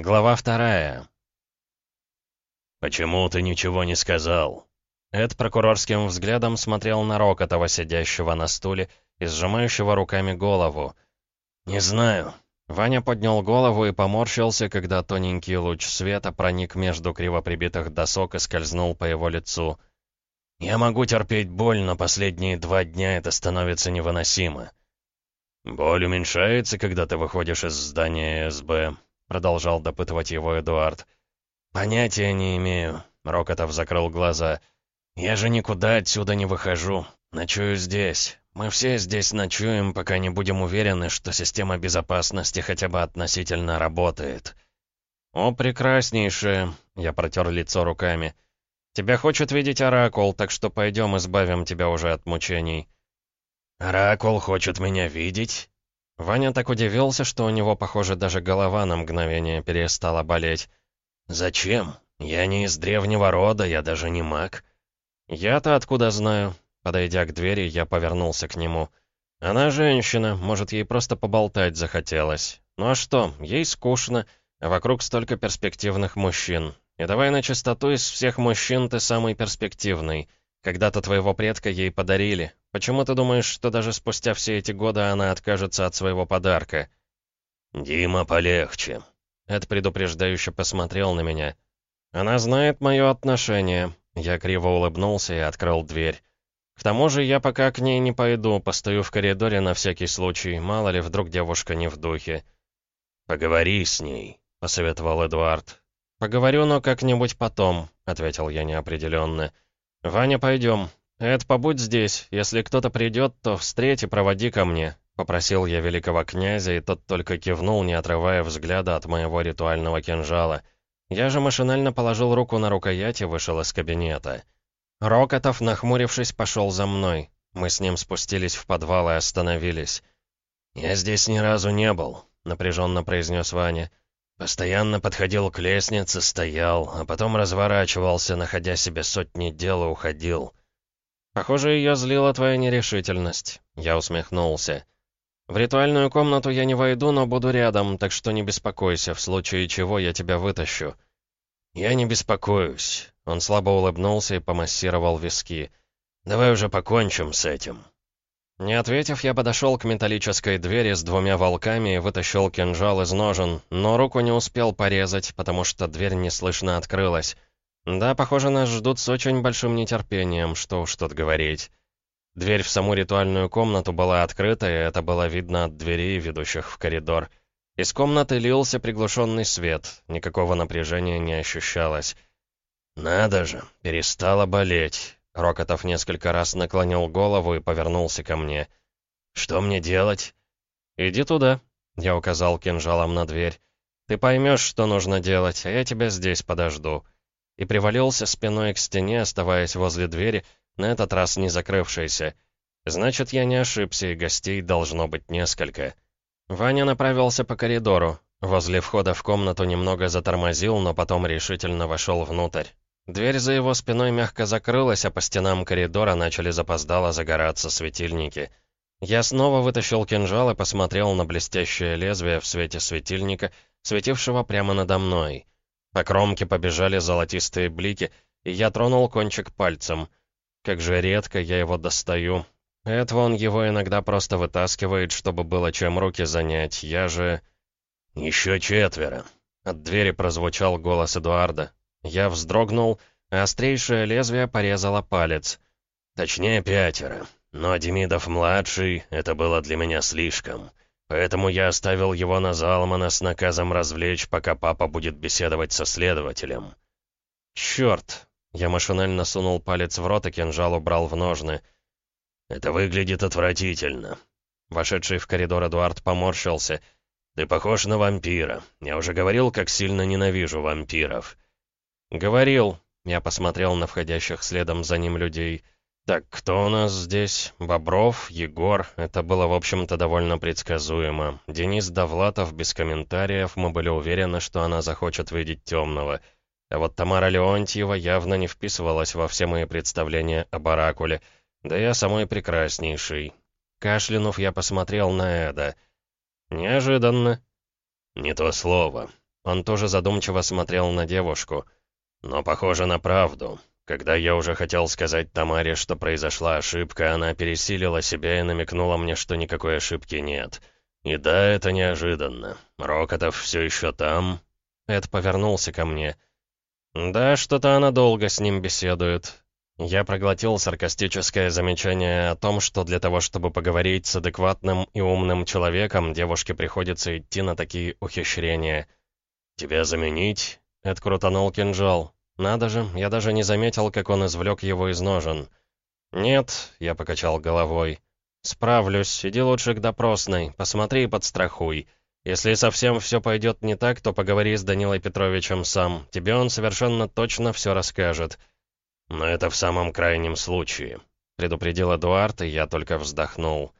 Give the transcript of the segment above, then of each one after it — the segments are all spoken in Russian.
Глава вторая. «Почему ты ничего не сказал?» Эд прокурорским взглядом смотрел на Рокотова, сидящего на стуле и сжимающего руками голову. «Не знаю». Ваня поднял голову и поморщился, когда тоненький луч света проник между криво прибитых досок и скользнул по его лицу. «Я могу терпеть боль, но последние два дня это становится невыносимо». «Боль уменьшается, когда ты выходишь из здания СБ», Продолжал допытывать его Эдуард. «Понятия не имею», — Рокотов закрыл глаза. «Я же никуда отсюда не выхожу. Ночую здесь. Мы все здесь ночуем, пока не будем уверены, что система безопасности хотя бы относительно работает». «О, прекраснейшее!» — я протер лицо руками. «Тебя хочет видеть Оракул, так что пойдем избавим тебя уже от мучений». «Оракул хочет меня видеть?» Ваня так удивился, что у него, похоже, даже голова на мгновение перестала болеть. «Зачем? Я не из древнего рода, я даже не маг». «Я-то откуда знаю?» Подойдя к двери, я повернулся к нему. «Она женщина, может, ей просто поболтать захотелось. Ну а что, ей скучно, а вокруг столько перспективных мужчин. И давай на чистоту, из всех мужчин ты самый перспективный. Когда-то твоего предка ей подарили. Почему ты думаешь, что даже спустя все эти годы она откажется от своего подарка?» «Дима, полегче». Эд предупреждающе посмотрел на меня. «Она знает мое отношение». Я криво улыбнулся и открыл дверь. «К тому же я пока к ней не пойду, постою в коридоре на всякий случай, мало ли, вдруг девушка не в духе». «Поговори с ней», — посоветовал Эдуард. «Поговорю, но как-нибудь потом», — ответил я неопределенно. «Ваня, пойдем. Эд, побудь здесь. Если кто-то придет, то встреть и проводи ко мне», — попросил я великого князя, и тот только кивнул, не отрывая взгляда от моего ритуального кинжала. Я же машинально положил руку на рукоять и вышел из кабинета. Рокотов, нахмурившись, пошел за мной. Мы с ним спустились в подвал и остановились. «Я здесь ни разу не был», — напряженно произнес Ваня. Постоянно подходил к лестнице, стоял, а потом разворачивался, находя себе сотни дел и уходил. «Похоже, ее злила твоя нерешительность», — я усмехнулся. «В ритуальную комнату я не войду, но буду рядом, так что не беспокойся, в случае чего я тебя вытащу». «Я не беспокоюсь», — он слабо улыбнулся и помассировал виски. «Давай уже покончим с этим». Не ответив, я подошел к металлической двери с двумя волками и вытащил кинжал из ножен, но руку не успел порезать, потому что дверь неслышно открылась. Да, похоже, нас ждут с очень большим нетерпением, что уж тут говорить. Дверь в саму ритуальную комнату была открыта, и это было видно от дверей, ведущих в коридор. Из комнаты лился приглушенный свет, никакого напряжения не ощущалось. «Надо же, перестала болеть», Рокотов несколько раз наклонил голову и повернулся ко мне. «Что мне делать?» «Иди туда», — я указал кинжалом на дверь. «Ты поймешь, что нужно делать, а я тебя здесь подожду». И привалился спиной к стене, оставаясь возле двери, на этот раз не закрывшейся. Значит, я не ошибся, и гостей должно быть несколько. Ваня направился по коридору. Возле входа в комнату немного затормозил, но потом решительно вошел внутрь. Дверь за его спиной мягко закрылась, а по стенам коридора начали запоздало загораться светильники. Я снова вытащил кинжал и посмотрел на блестящее лезвие в свете светильника, светившего прямо надо мной. По кромке побежали золотистые блики, и я тронул кончик пальцем. Как же редко я его достаю. Эд вон его иногда просто вытаскивает, чтобы было чем руки занять. Я же... «Еще четверо!» От двери прозвучал голос Эдуарда. Я вздрогнул, а острейшее лезвие порезало палец. Точнее, пятеро. Но Демидов-младший — это было для меня слишком. Поэтому я оставил его на Залмана с наказом развлечь, пока папа будет беседовать со следователем. «Черт!» Я машинально сунул палец в рот и кинжал убрал в ножны. «Это выглядит отвратительно». Вошедший в коридор Эдуард поморщился. «Ты похож на вампира. Я уже говорил, как сильно ненавижу вампиров». «Говорил», — я посмотрел на входящих следом за ним людей. «Так, кто у нас здесь? Бобров, Егор. Это было, в общем-то, довольно предсказуемо. Денис Довлатов, без комментариев, мы были уверены, что она захочет видеть темного. А вот Тамара Леонтьева явно не вписывалась во все мои представления об Оракуле. Да я самой прекраснейший. Кашлянув, я посмотрел на Эда. Неожиданно. «Не то слово», Он тоже задумчиво смотрел на девушку. «Но похоже на правду. Когда я уже хотел сказать Тамаре, что произошла ошибка, она пересилила себя и намекнула мне, что никакой ошибки нет. И да, это неожиданно. Рокотов все еще там?» Эд повернулся ко мне. «Да, что-то она долго с ним беседует». Я проглотил саркастическое замечание о том, что для того, чтобы поговорить с адекватным и умным человеком, девушке приходится идти на такие ухищрения. «Тебя заменить?» Эд крутанул кинжал. Надо же, я даже не заметил, как он извлек его из ножен. «Нет», — я покачал головой. «Справлюсь, иди лучше к допросной, посмотри и подстрахуй. Если совсем все пойдет не так, то поговори с Данилой Петровичем сам. Тебе он совершенно точно все расскажет». «Но это в самом крайнем случае», — предупредил Эдуард, и я только вздохнул.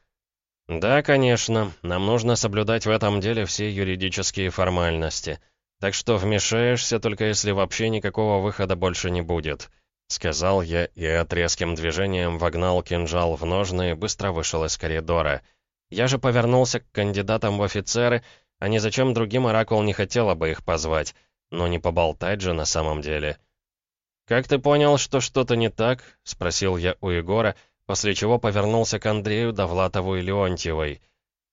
«Да, конечно, нам нужно соблюдать в этом деле все юридические формальности». Так что вмешаешься, только если вообще никакого выхода больше не будет», — сказал я и от резким движением вогнал кинжал в ножны и быстро вышел из коридора. Я же повернулся к кандидатам в офицеры, а ни зачем другим Оракул не хотела бы их позвать, но не поболтать же на самом деле. «Как ты понял, что что-то не так?» — спросил я у Егора, после чего повернулся к Андрею, Довлатову и Леонтьевой.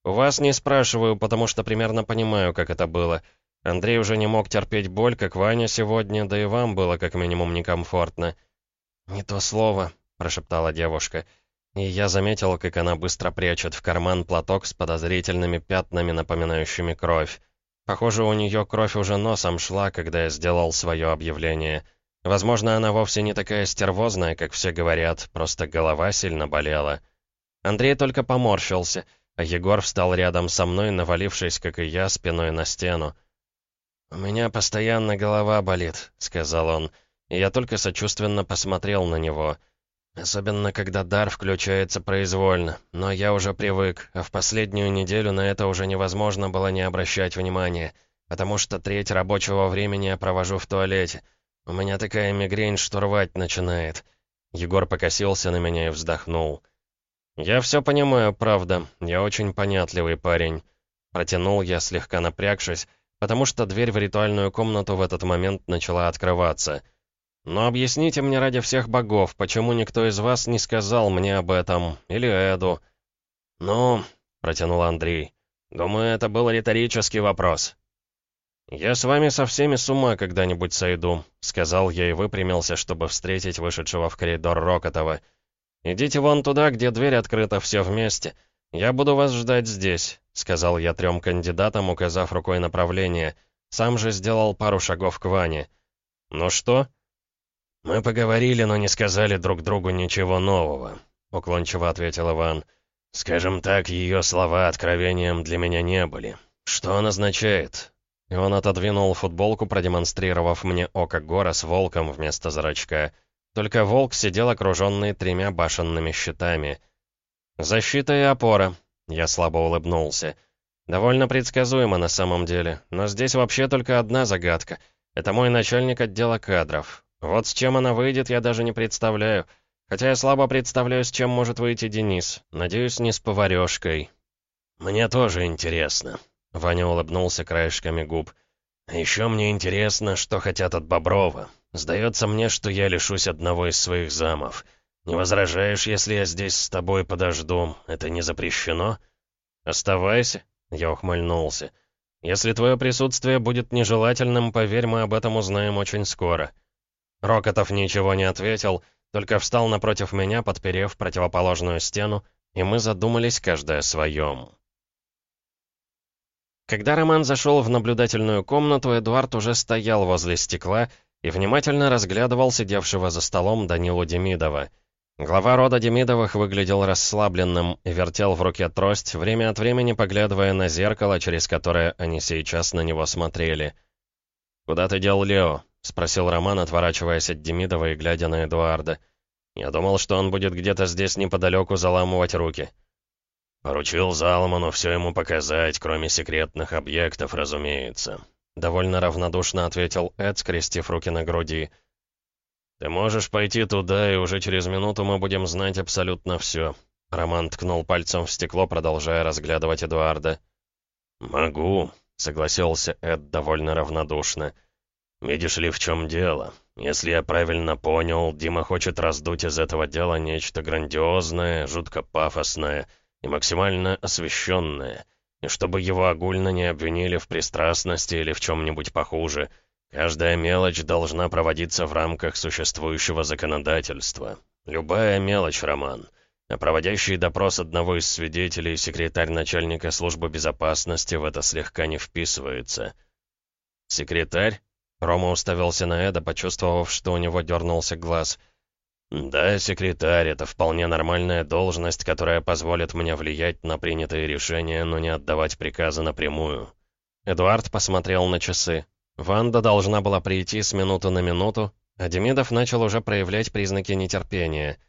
«У вас не спрашиваю, потому что примерно понимаю, как это было». Андрей уже не мог терпеть боль, как Ваня сегодня, да и вам было как минимум некомфортно. «Не то слово», — прошептала девушка. И я заметил, как она быстро прячет в карман платок с подозрительными пятнами, напоминающими кровь. Похоже, у нее кровь уже носом шла, когда я сделал свое объявление. Возможно, она вовсе не такая стервозная, как все говорят, просто голова сильно болела. Андрей только поморщился, а Егор встал рядом со мной, навалившись, как и я, спиной на стену. «У меня постоянно голова болит», — сказал он, и я только сочувственно посмотрел на него. Особенно, когда дар включается произвольно, но я уже привык, а в последнюю неделю на это уже невозможно было не обращать внимания, потому что треть рабочего времени я провожу в туалете. У меня такая мигрень, что рвать начинает. Егор покосился на меня и вздохнул. «Я все понимаю, правда. Я очень понятливый парень». Протянул я, слегка напрягшись, потому что дверь в ритуальную комнату в этот момент начала открываться. «Но объясните мне ради всех богов, почему никто из вас не сказал мне об этом, или Эду?» «Ну», — протянул Андрей, — «думаю, это был риторический вопрос». «Я с вами со всеми с ума когда-нибудь сойду», — сказал я и выпрямился, чтобы встретить вышедшего в коридор Рокотова. «Идите вон туда, где дверь открыта, все вместе. Я буду вас ждать здесь. — сказал я трем кандидатам, указав рукой направление. Сам же сделал пару шагов к Ване. «Ну что?» «Мы поговорили, но не сказали друг другу ничего нового», — уклончиво ответил Иван. «Скажем так, ее слова откровением для меня не были. Что он означает?» И он отодвинул футболку, продемонстрировав мне око гора с волком вместо зрачка. Только волк сидел окруженный тремя башенными щитами. «Защита и опора», я слабо улыбнулся. «Довольно предсказуемо на самом деле, но здесь вообще только одна загадка. Это мой начальник отдела кадров. Вот с чем она выйдет, я даже не представляю. Хотя я слабо представляю, с чем может выйти Денис. Надеюсь, не с поварешкой». «Мне тоже интересно», — Ваня улыбнулся краешками губ. еще мне интересно, что хотят от Боброва. Сдается мне, что я лишусь одного из своих замов». «Не возражаешь, если я здесь с тобой подожду? Это не запрещено?» «Оставайся», — я ухмыльнулся. «Если твое присутствие будет нежелательным, поверь, мы об этом узнаем очень скоро». Рокотов ничего не ответил, только встал напротив меня, подперев противоположную стену, и мы задумались каждое о своем. Когда Роман зашел в наблюдательную комнату, Эдуард уже стоял возле стекла и внимательно разглядывал сидевшего за столом Данилу Демидова — Глава рода Демидовых выглядел расслабленным и вертел в руке трость, время от времени поглядывая на зеркало, через которое они сейчас на него смотрели. «Куда ты дел Лео?» — спросил Роман, отворачиваясь от Демидова и глядя на Эдуарда. «Я думал, что он будет где-то здесь неподалеку заламывать руки». «Поручил Залману все ему показать, кроме секретных объектов, разумеется», — довольно равнодушно ответил Эд, скрестив руки на груди. «Я «Ты можешь пойти туда, и уже через минуту мы будем знать абсолютно все». Роман ткнул пальцем в стекло, продолжая разглядывать Эдуарда. «Могу», — согласился Эд довольно равнодушно. «Видишь ли, в чем дело? Если я правильно понял, Дима хочет раздуть из этого дела нечто грандиозное, жутко пафосное и максимально освещенное, и чтобы его огульно не обвинили в пристрастности или в чем-нибудь похуже. Каждая мелочь должна проводиться в рамках существующего законодательства. Любая мелочь, Роман. А проводящий допрос одного из свидетелей, секретарь начальника службы безопасности, в это слегка не вписывается. «Секретарь?» Рома уставился на Эда, почувствовав, что у него дернулся глаз. «Да, секретарь, это вполне нормальная должность, которая позволит мне влиять на принятые решения, но не отдавать приказы напрямую». Эдуард посмотрел на часы. Ванда должна была прийти с минуты на минуту, а Демидов начал уже проявлять признаки нетерпения —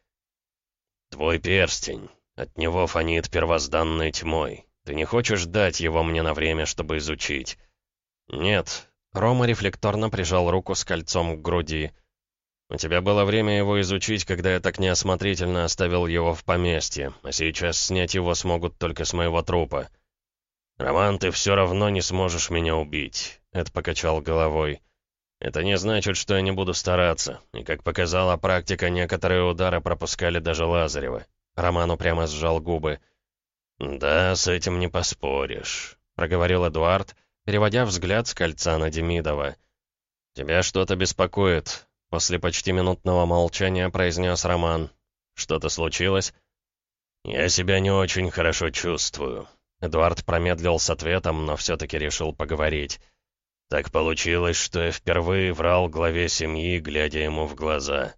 «Твой перстень. От него фонит первозданной тьмой. Ты не хочешь дать его мне на время, чтобы изучить?» «Нет». Рома рефлекторно прижал руку с кольцом к груди. «У тебя было время его изучить, когда я так неосмотрительно оставил его в поместье, а сейчас снять его смогут только с моего трупа». «Роман, ты все равно не сможешь меня убить», — Эд покачал головой. Это не значит, что я не буду стараться. И, как показала практика, некоторые удары пропускали даже Лазарева. Роману прямо сжал губы. «Да, с этим не поспоришь», — проговорил Эдуард, переводя взгляд с кольца на Демидова. «Тебя что-то беспокоит», — после почти минутного молчания произнес Роман. «Что-то случилось?» «Я себя не очень хорошо чувствую». Эдуард промедлил с ответом, но все-таки решил поговорить. Так получилось, что я впервые врал главе семьи, глядя ему в глаза.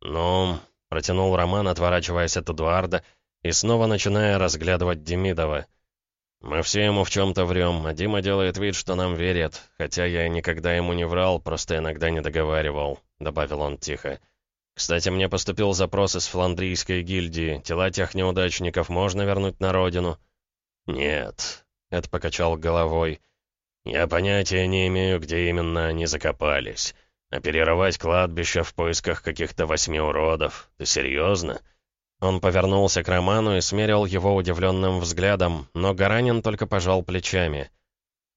«Ну...» — протянул Роман, отворачиваясь от Эдуарда и снова начиная разглядывать Демидова. «Мы все ему в чем-то врем, а Дима делает вид, что нам верит, хотя я никогда ему не врал, просто иногда не договаривал», — добавил он тихо. «Кстати, мне поступил запрос из фландрийской гильдии. Тела тех неудачников можно вернуть на родину?» «Нет», — Эд покачал головой. Я понятия не имею, где именно они закопались. Оперировать кладбище в поисках каких-то восьми уродов. Ты серьезно? Он повернулся к Роману и смерил его удивленным взглядом, но Гаранин только пожал плечами.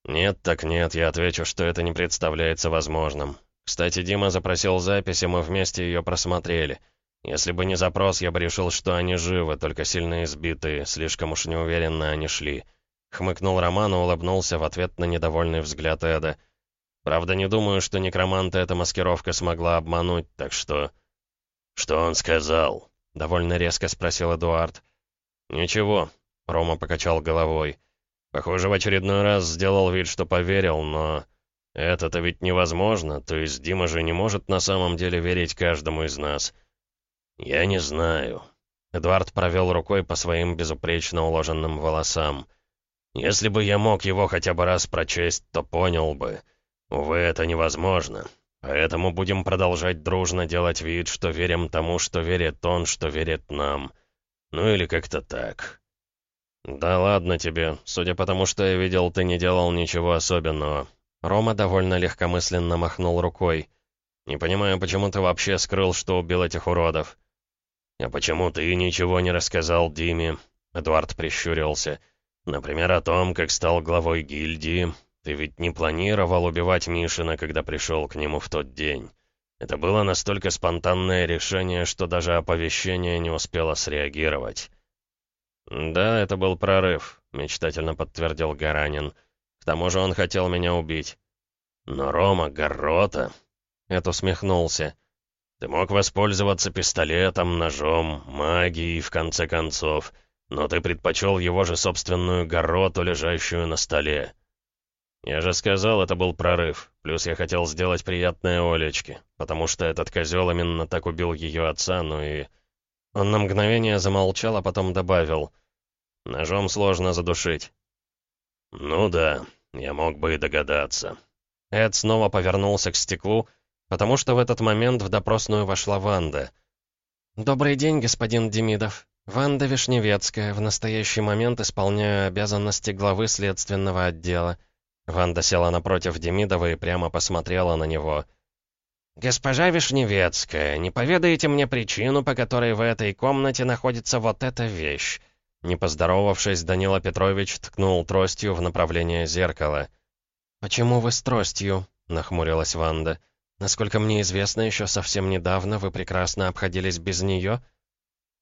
«Нет, так нет, я отвечу, что это не представляется возможным. Кстати, Дима запросил запись, и мы вместе ее просмотрели. Если бы не запрос, я бы решил, что они живы, только сильно избитые, слишком уж неуверенно они шли». Хмыкнул Роман и улыбнулся в ответ на недовольный взгляд Эда. «Правда, не думаю, что некроманта эта маскировка смогла обмануть, так что...» «Что он сказал?» — довольно резко спросил Эдуард. «Ничего», — Рома покачал головой. «Похоже, в очередной раз сделал вид, что поверил, но...» «Это-то ведь невозможно, то есть Дима же не может на самом деле верить каждому из нас». «Я не знаю». Эдуард провел рукой по своим безупречно уложенным волосам. Если бы я мог его хотя бы раз прочесть, то понял бы. Увы, это невозможно. Поэтому будем продолжать дружно делать вид, что верим тому, что верит он, что верит нам. Ну или как-то так. Да ладно тебе. Судя по тому, что я видел, ты не делал ничего особенного. Рома довольно легкомысленно махнул рукой. Не понимаю, почему ты вообще скрыл, что убил этих уродов. А почему ты ничего не рассказал Диме? Эдуард прищурился. Например, о том, как стал главой гильдии. Ты ведь не планировал убивать Мишина, когда пришел к нему в тот день. Это было настолько спонтанное решение, что даже оповещение не успело среагировать. «Да, это был прорыв», — мечтательно подтвердил Гаранин. «К тому же он хотел меня убить». «Но Рома Гаррота...» — это усмехнулся. «Ты мог воспользоваться пистолетом, ножом, магией, в конце концов. Но ты предпочел его же собственную гороту, лежащую на столе. Я же сказал, это был прорыв. Плюс я хотел сделать приятное Олечке, потому что этот козел именно так убил ее отца, ну и... Он на мгновение замолчал, а потом добавил. Ножом сложно задушить. Ну да, я мог бы и догадаться. Эд снова повернулся к стеклу, потому что в этот момент в допросную вошла Ванда. «Добрый день, господин Демидов», Ванда Вишневецкая, в настоящий момент исполняю обязанности главы следственного отдела. Ванда села напротив Демидова и прямо посмотрела на него. «Госпожа Вишневецкая, не поведаете мне причину, по которой в этой комнате находится вот эта вещь?» Не поздоровавшись, Данила Петрович ткнул тростью в направление зеркала. «Почему вы с тростью?» — нахмурилась Ванда. «Насколько мне известно, еще совсем недавно вы прекрасно обходились без нее».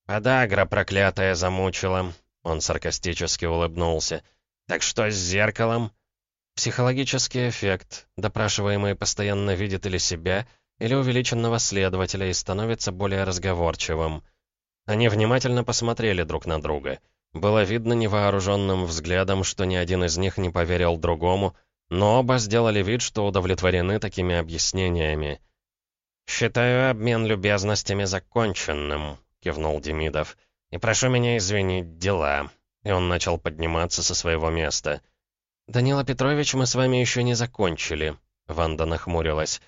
«Подагра проклятая замучила», — он саркастически улыбнулся. «Так что с зеркалом?» «Психологический эффект. Допрашиваемый постоянно видит или себя, или увеличенного следователя и становится более разговорчивым». Они внимательно посмотрели друг на друга. Было видно невооруженным взглядом, что ни один из них не поверил другому, но оба сделали вид, что удовлетворены такими объяснениями. «Считаю обмен любезностями законченным», — кивнул Демидов. «И прошу меня извинить, дела». И он начал подниматься со своего места. «Данила Петрович, мы с вами еще не закончили», — Ванда нахмурилась.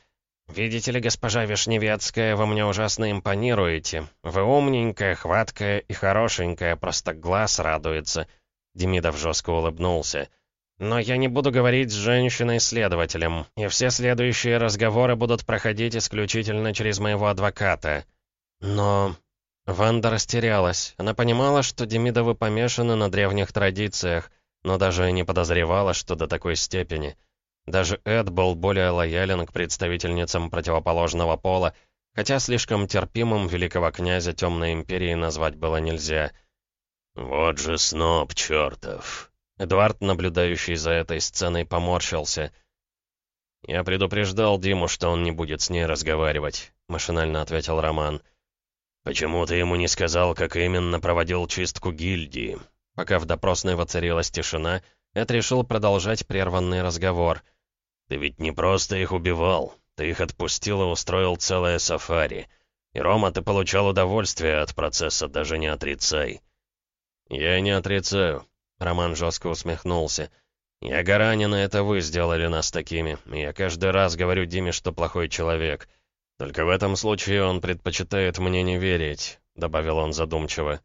«Видите ли, госпожа Вишневецкая, вы мне ужасно импонируете. Вы умненькая, хваткая и хорошенькая, просто глаз радуется». Демидов жестко улыбнулся. «Но я не буду говорить с женщиной-следователем, и все следующие разговоры будут проходить исключительно через моего адвоката». «Но...» Ванда растерялась. Она понимала, что Демидовы помешаны на древних традициях, но даже не подозревала, что до такой степени — даже Эд был более лоялен к представительницам противоположного пола, хотя слишком терпимым великого князя Темной Империи назвать было нельзя. «Вот же сноб чертов!» Эдуард, наблюдающий за этой сценой, поморщился. «Я предупреждал Диму, что он не будет с ней разговаривать», — машинально ответил Роман. «Почему ты ему не сказал, как именно проводил чистку гильдии?» Пока в допросной воцарилась тишина, Эд решил продолжать прерванный разговор — ты ведь не просто их убивал. Ты их отпустил и устроил целое сафари. И, Рома, ты получал удовольствие от процесса, даже не отрицай». «Я не отрицаю», — Роман жестко усмехнулся. «Я Гаранин, и это вы сделали нас такими. я каждый раз говорю Диме, что плохой человек. Только в этом случае он предпочитает мне не верить», — добавил он задумчиво.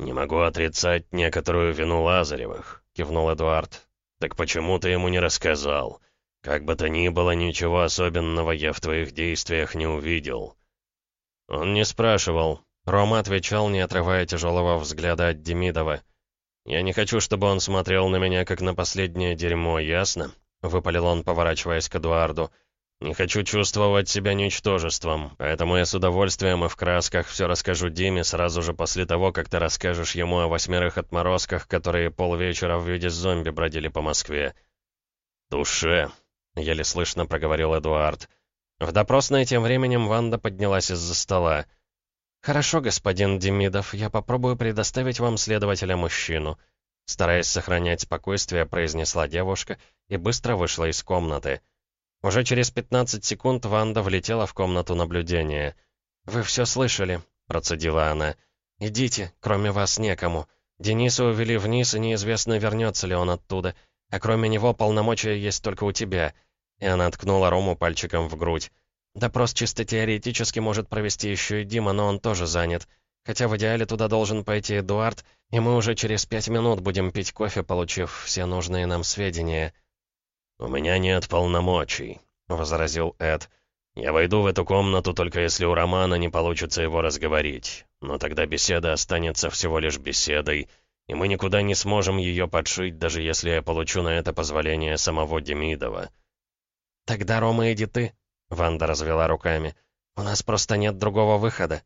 «Не могу отрицать некоторую вину Лазаревых», — кивнул Эдуард. «Так почему ты ему не рассказал?» «Как бы то ни было, ничего особенного я в твоих действиях не увидел». Он не спрашивал. Рома отвечал, не отрывая тяжелого взгляда от Демидова. «Я не хочу, чтобы он смотрел на меня, как на последнее дерьмо, ясно?» — выпалил он, поворачиваясь к Эдуарду. «Не хочу чувствовать себя ничтожеством, поэтому я с удовольствием и в красках все расскажу Диме сразу же после того, как ты расскажешь ему о восьмерых отморозках, которые полвечера в виде зомби бродили по Москве». «Туше», — еле слышно проговорил Эдуард. В допросной тем временем Ванда поднялась из-за стола. «Хорошо, господин Демидов, я попробую предоставить вам следователя-мужчину», стараясь сохранять спокойствие, произнесла девушка и быстро вышла из комнаты. Уже через 15 секунд Ванда влетела в комнату наблюдения. «Вы все слышали?» — процедила она. «Идите, кроме вас некому. Дениса увели вниз, и неизвестно, вернется ли он оттуда. А кроме него полномочия есть только у тебя». И она ткнула Рому пальчиком в грудь. «Допрос чисто теоретически может провести еще и Дима, но он тоже занят. Хотя в идеале туда должен пойти Эдуард, и мы уже через пять минут будем пить кофе, получив все нужные нам сведения». «У меня нет полномочий», — возразил Эд. «Я войду в эту комнату только если у Романа не получится его разговорить. Но тогда беседа останется всего лишь беседой, и мы никуда не сможем ее подшить, даже если я получу на это позволение самого Демидова». «Тогда, Рома, иди ты», — Ванда развела руками. «У нас просто нет другого выхода».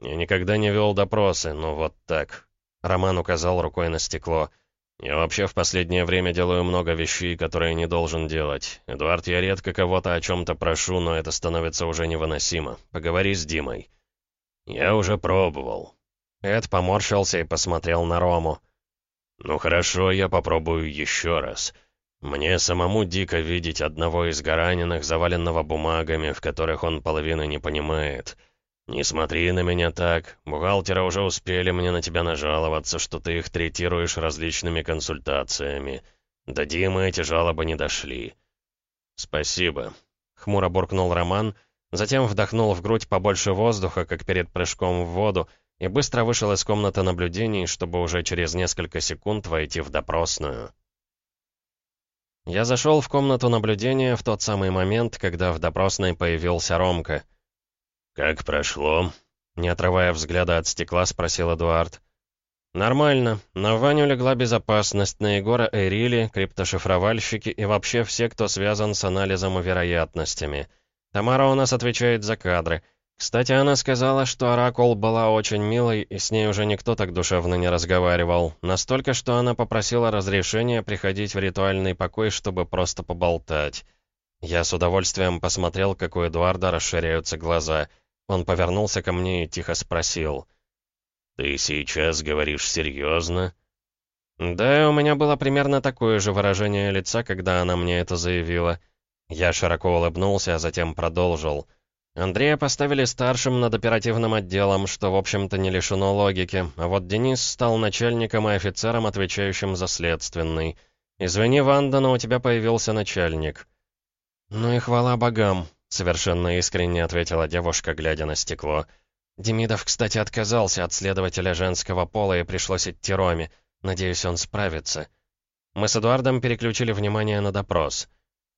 «Я никогда не вел допросы, но вот так». Роман указал рукой на стекло. «Я вообще в последнее время делаю много вещей, которые не должен делать. Эдуард, я редко кого-то о чем-то прошу, но это становится уже невыносимо. Поговори с Димой». «Я уже пробовал», Эд поморщился и посмотрел на Рому. «Ну хорошо, я попробую еще раз. Мне самому дико видеть одного из гораниных, заваленного бумагами, в которых он половины не понимает. Не смотри на меня так. Бухгалтеры уже успели мне на тебя нажаловаться, что ты их третируешь различными консультациями. До Димы эти жалобы не дошли». «Спасибо», — хмуро буркнул Роман, затем вдохнул в грудь побольше воздуха, как перед прыжком в воду, и быстро вышел из комнаты наблюдений, чтобы уже через несколько секунд войти в допросную. Я зашел в комнату наблюдения в тот самый момент, когда в допросной появился Ромка. «Как прошло?» Не отрывая взгляда от стекла, спросил Эдуард. «Нормально. На Ваню легла безопасность, на Егора Эрили, криптошифровальщики и вообще все, кто связан с анализом и вероятностями. Тамара у нас отвечает за кадры. Кстати, она сказала, что Оракул была очень милой, и с ней уже никто так душевно не разговаривал. Настолько, что она попросила разрешения приходить в ритуальный покой, чтобы просто поболтать. Я с удовольствием посмотрел, как у Эдуарда расширяются глаза. Он повернулся ко мне и тихо спросил. «Ты сейчас говоришь серьезно?» «Да, у меня было примерно такое же выражение лица, когда она мне это заявила». Я широко улыбнулся, а затем продолжил. Андрея поставили старшим над оперативным отделом, что, в общем-то, не лишено логики, а вот Денис стал начальником и офицером, отвечающим за следственный. «Извини, Ванда, но у тебя появился начальник». «Ну и хвала богам», — совершенно искренне ответила девушка, глядя на стекло. «Демидов, кстати, отказался от следователя женского пола и пришлось идти Роме. Надеюсь, он справится». Мы с Эдуардом переключили внимание на допрос.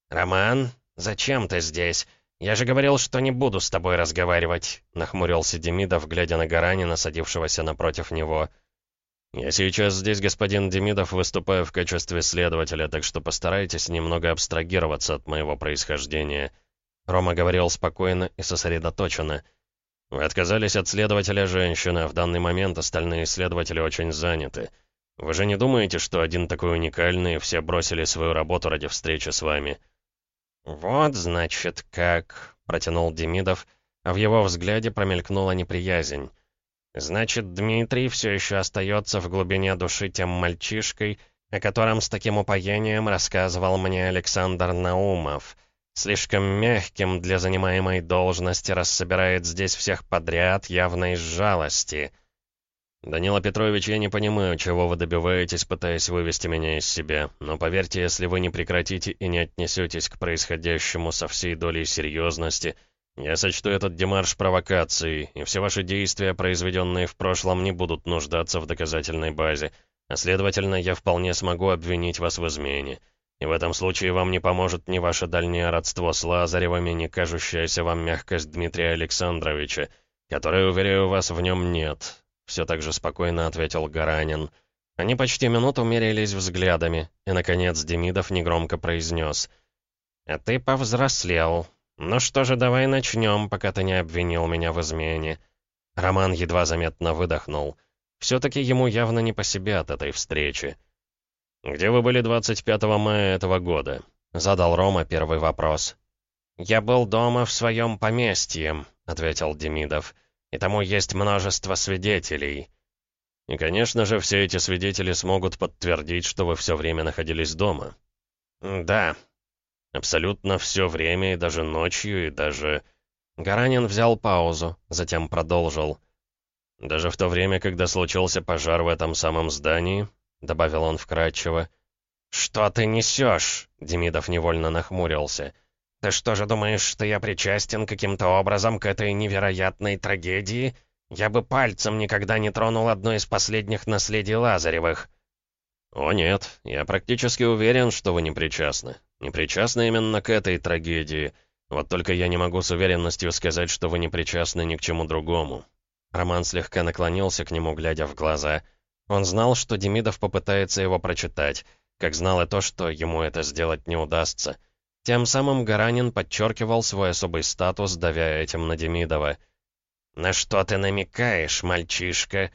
«Роман, зачем ты здесь? Я же говорил, что не буду с тобой разговаривать», — нахмурился Демидов, глядя на Гаранина, садившегося напротив него. «Я сейчас здесь, господин Демидов, выступаю в качестве следователя, так что постарайтесь немного абстрагироваться от моего происхождения». Рома говорил спокойно и сосредоточенно. «Вы отказались от следователя женщины, а в данный момент остальные следователи очень заняты. Вы же не думаете, что один такой уникальный, и все бросили свою работу ради встречи с вами?» «Вот, значит, как...» — протянул Демидов, а в его взгляде промелькнула неприязнь. Значит, Дмитрий все еще остается в глубине души тем мальчишкой, о котором с таким упоением рассказывал мне Александр Наумов. Слишком мягким для занимаемой должности рассобирает здесь всех подряд, явно из жалости. «Данила Петрович, я не понимаю, чего вы добиваетесь, пытаясь вывести меня из себя, но поверьте, если вы не прекратите и не отнесетесь к происходящему со всей долей серьезности, — я сочту этот демарш провокацией, и все ваши действия, произведенные в прошлом, не будут нуждаться в доказательной базе, а следовательно, я вполне смогу обвинить вас в измене. И в этом случае вам не поможет ни ваше дальнее родство с Лазаревыми, ни кажущаяся вам мягкость Дмитрия Александровича, которой, уверяю вас, в нем нет», — все так же спокойно ответил Гаранин. Они почти минуту мерились взглядами, и, наконец, Демидов негромко произнес. «А ты повзрослел, «Ну что же, давай начнем, пока ты не обвинил меня в измене». Роман едва заметно выдохнул. Все-таки ему явно не по себе от этой встречи. «Где вы были 25 мая этого года?» — задал Рома первый вопрос. «Я был дома в своем поместье», — ответил Демидов. «И тому есть множество свидетелей». «И, конечно же, все эти свидетели смогут подтвердить, что вы все время находились дома». «Да», Абсолютно все время, и даже ночью, и даже... Гаранин взял паузу, затем продолжил. «Даже в то время, когда случился пожар в этом самом здании», — добавил он вкратчиво. «Что ты несешь?» — Демидов невольно нахмурился. «Ты что же думаешь, что я причастен каким-то образом к этой невероятной трагедии? Я бы пальцем никогда не тронул одно из последних наследий Лазаревых». «О нет, я практически уверен, что вы не причастны. Не причастны именно к этой трагедии. Вот только я не могу с уверенностью сказать, что вы не причастны ни к чему другому». Роман слегка наклонился к нему, глядя в глаза. Он знал, что Демидов попытается его прочитать, как знал и то, что ему это сделать не удастся. Тем самым Гаранин подчеркивал свой особый статус, давя этим на Демидова. «На что ты намекаешь, мальчишка?»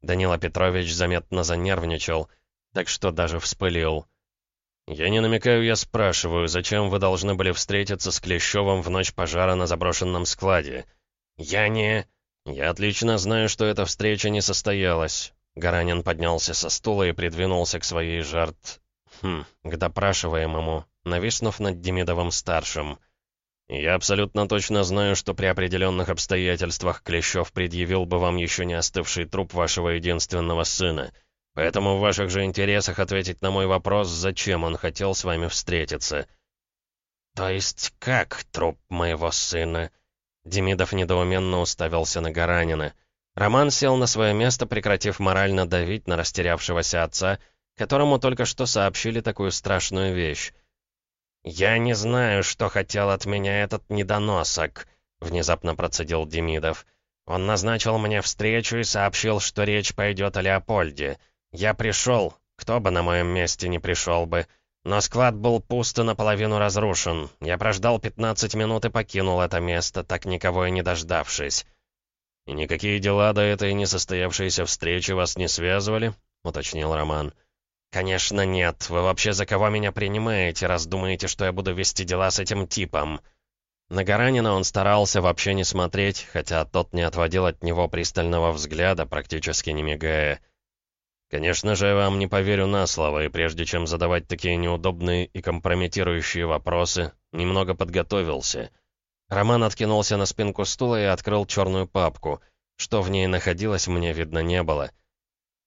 Данила Петрович заметно занервничал, так что даже вспылил. «Я не намекаю, я спрашиваю, зачем вы должны были встретиться с Клещевым в ночь пожара на заброшенном складе?» «Я не...» «Я отлично знаю, что эта встреча не состоялась». Гаранин поднялся со стула и придвинулся к своей жарт... Хм, к допрашиваемому, нависнув над Демидовым-старшим. «Я абсолютно точно знаю, что при определенных обстоятельствах Клещев предъявил бы вам еще не остывший труп вашего единственного сына». Поэтому в ваших же интересах ответить на мой вопрос, зачем он хотел с вами встретиться». «То есть как труп моего сына?» Демидов недоуменно уставился на Гаранина. Роман сел на свое место, прекратив морально давить на растерявшегося отца, которому только что сообщили такую страшную вещь. «Я не знаю, что хотел от меня этот недоносок», — внезапно процедил Демидов. Он назначил мне встречу и сообщил, что речь пойдет о Леопольде. Я пришел, кто бы на моем месте не пришел бы. Но склад был пуст и наполовину разрушен. Я прождал 15 минут и покинул это место, так никого и не дождавшись. «И никакие дела до этой несостоявшейся встречи вас не связывали?» — уточнил Роман. «Конечно нет. Вы вообще за кого меня принимаете, раз думаете, что я буду вести дела с этим типом?» На Гаранина он старался вообще не смотреть, хотя тот не отводил от него пристального взгляда, практически не мигая. «Конечно же, я вам не поверю на слово, и прежде чем задавать такие неудобные и компрометирующие вопросы, немного подготовился». Роман откинулся на спинку стула и открыл черную папку. Что в ней находилось, мне видно не было.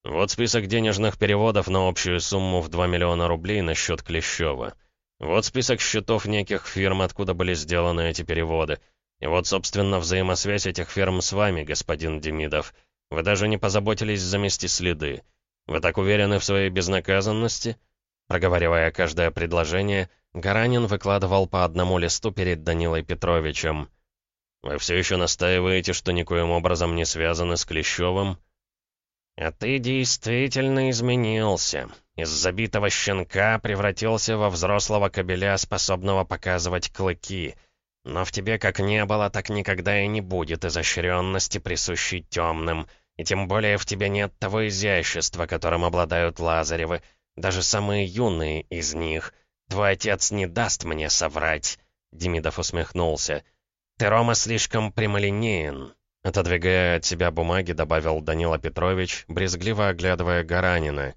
Вот список денежных переводов на общую сумму в 2 миллиона рублей на счет Клещева. Вот список счетов неких фирм, откуда были сделаны эти переводы. И вот, собственно, взаимосвязь этих фирм с вами, господин Демидов. Вы даже не позаботились замести следы. Вы так уверены в своей безнаказанности?» Проговаривая каждое предложение, Гаранин выкладывал по одному листу перед Данилой Петровичем. «Вы все еще настаиваете, что никоим образом не связаны с Клещевым?» «А ты действительно изменился. Из забитого щенка превратился во взрослого кобеля, способного показывать клыки. Но в тебе как не было, так никогда и не будет изощренности, присущей темным. И тем более в тебе нет того изящества, которым обладают Лазаревы, даже самые юные из них. Твой отец не даст мне соврать», — Демидов усмехнулся. «Ты, Рома, слишком прямолинеен». Отодвигая от себя бумаги, добавил Данила Петрович, брезгливо оглядывая Гаранина.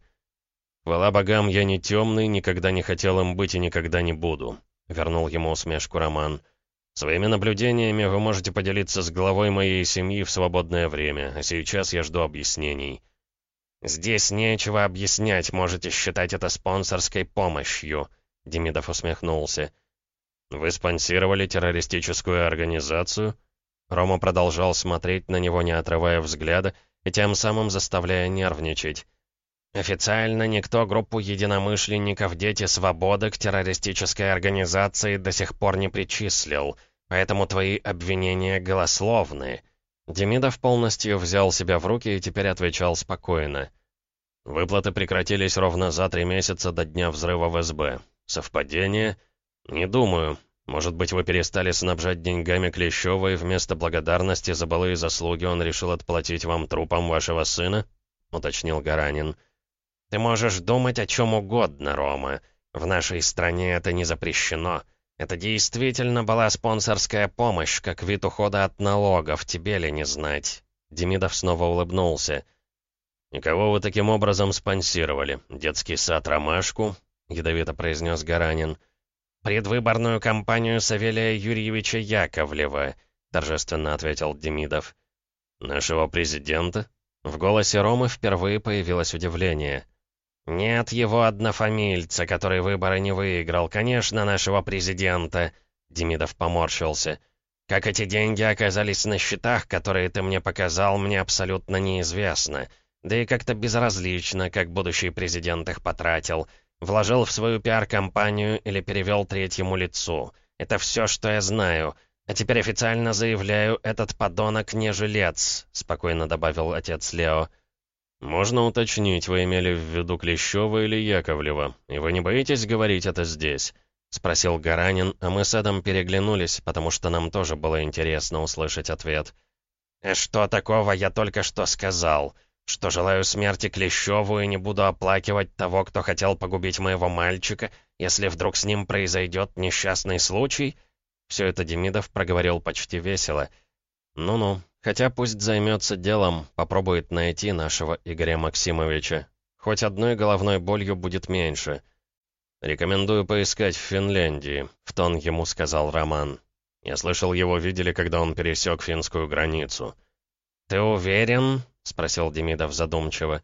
«Хвала богам, я не темный, никогда не хотел им быть и никогда не буду», — вернул ему усмешку Роман. «Своими наблюдениями вы можете поделиться с главой моей семьи в свободное время, а сейчас я жду объяснений». «Здесь нечего объяснять, можете считать это спонсорской помощью», — Демидов усмехнулся. «Вы спонсировали террористическую организацию?» Рома продолжал смотреть на него, не отрывая взгляда, и тем самым заставляя нервничать. Официально никто группу единомышленников «Дети Свободы» к террористической организации до сих пор не причислил, поэтому твои обвинения голословны. Демидов полностью взял себя в руки и теперь отвечал спокойно. Выплаты прекратились ровно за три месяца до дня взрыва в СБ. Совпадение? Не думаю. Может быть, вы перестали снабжать деньгами Клещева, и вместо благодарности за былые заслуги он решил отплатить вам трупом вашего сына?» — уточнил Гаранин. «Ты можешь думать о чем угодно, Рома. В нашей стране это не запрещено. Это действительно была спонсорская помощь, как вид ухода от налогов, тебе ли не знать?» Демидов снова улыбнулся. «И кого вы таким образом спонсировали? Детский сад «Ромашку»?» — ядовито произнес Гаранин. «Предвыборную кампанию Савелия Юрьевича Яковлева», — торжественно ответил Демидов. «Нашего президента?» В голосе Ромы впервые появилось удивление. «Нет его однофамильца, который выборы не выиграл. Конечно, нашего президента», — Демидов поморщился. «Как эти деньги оказались на счетах, которые ты мне показал, мне абсолютно неизвестно. Да и как-то безразлично, как будущий президент их потратил. Вложил в свою пиар-компанию или перевел третьему лицу. Это все, что я знаю. А теперь официально заявляю, этот подонок не жилец», — спокойно добавил отец Лео. «Можно уточнить, вы имели в виду Клещева или Яковлева, и вы не боитесь говорить это здесь?» — спросил Гаранин, а мы с Эдом переглянулись, потому что нам тоже было интересно услышать ответ. «Э, «Что такого я только что сказал? Что желаю смерти Клещеву и не буду оплакивать того, кто хотел погубить моего мальчика, если вдруг с ним произойдет несчастный случай? Все это Демидов проговорил почти весело. Ну-ну, хотя пусть займется делом, попробует найти нашего Игоря Максимовича. Хоть одной головной болью будет меньше. «Рекомендую поискать в Финляндии», — в тон ему сказал Роман. «Я слышал, его видели, когда он пересек финскую границу». «Ты уверен?» — спросил Демидов задумчиво.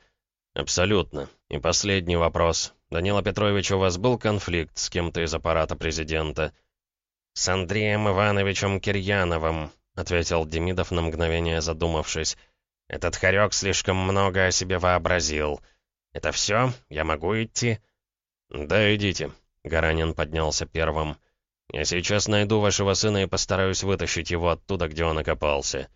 «Абсолютно. И последний вопрос. Данила Петрович, у вас был конфликт с кем-то из аппарата президента?» «С Андреем Ивановичем Кирьяновым», — ответил Демидов на мгновение задумавшись. «Этот хорек слишком много о себе вообразил. Это все? Я могу идти?» «Да, идите». Гаранин поднялся первым. «Я сейчас найду вашего сына и постараюсь вытащить его оттуда, где он окопался».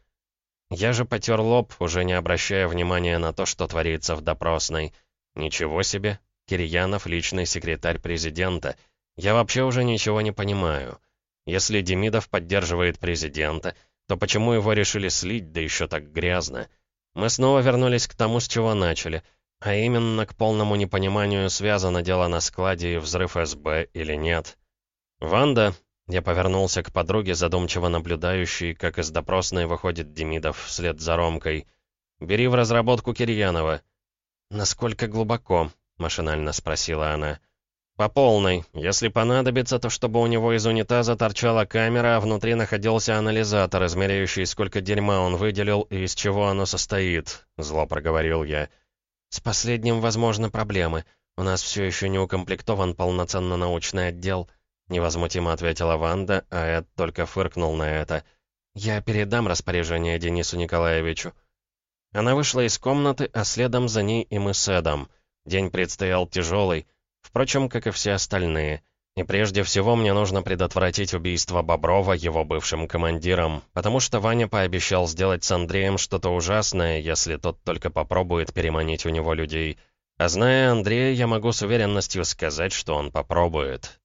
Я же потер лоб, уже не обращая внимания на то, что творится в допросной. Ничего себе, Кирьянов — личный секретарь президента. Я вообще уже ничего не понимаю. Если Демидов поддерживает президента, то почему его решили слить, да еще так грязно? Мы снова вернулись к тому, с чего начали, а именно к полному непониманию, связано дело на складе и взрыв СБ или нет. «Ванда», — я повернулся к подруге, задумчиво наблюдающей, как из допросной выходит Демидов вслед за Ромкой. «Бери в разработку Кирьянова». «Насколько глубоко?» — машинально спросила она. «По полной. Если понадобится, то чтобы у него из унитаза торчала камера, а внутри находился анализатор, измеряющий, сколько дерьма он выделил и из чего оно состоит», — зло проговорил я. «С последним, возможно, проблемы. У нас все еще не укомплектован полноценно научный отдел», — невозмутимо ответила Ванда, а Эд только фыркнул на это. «Я передам распоряжение Денису Николаевичу». Она вышла из комнаты, а следом за ней и мы с Эдом. День предстоял тяжелый, Впрочем, как и все остальные. И прежде всего мне нужно предотвратить убийство Боброва его бывшим командиром, потому что Ваня пообещал сделать с Андреем что-то ужасное, если тот только попробует переманить у него людей. А зная Андрея, я могу с уверенностью сказать, что он попробует.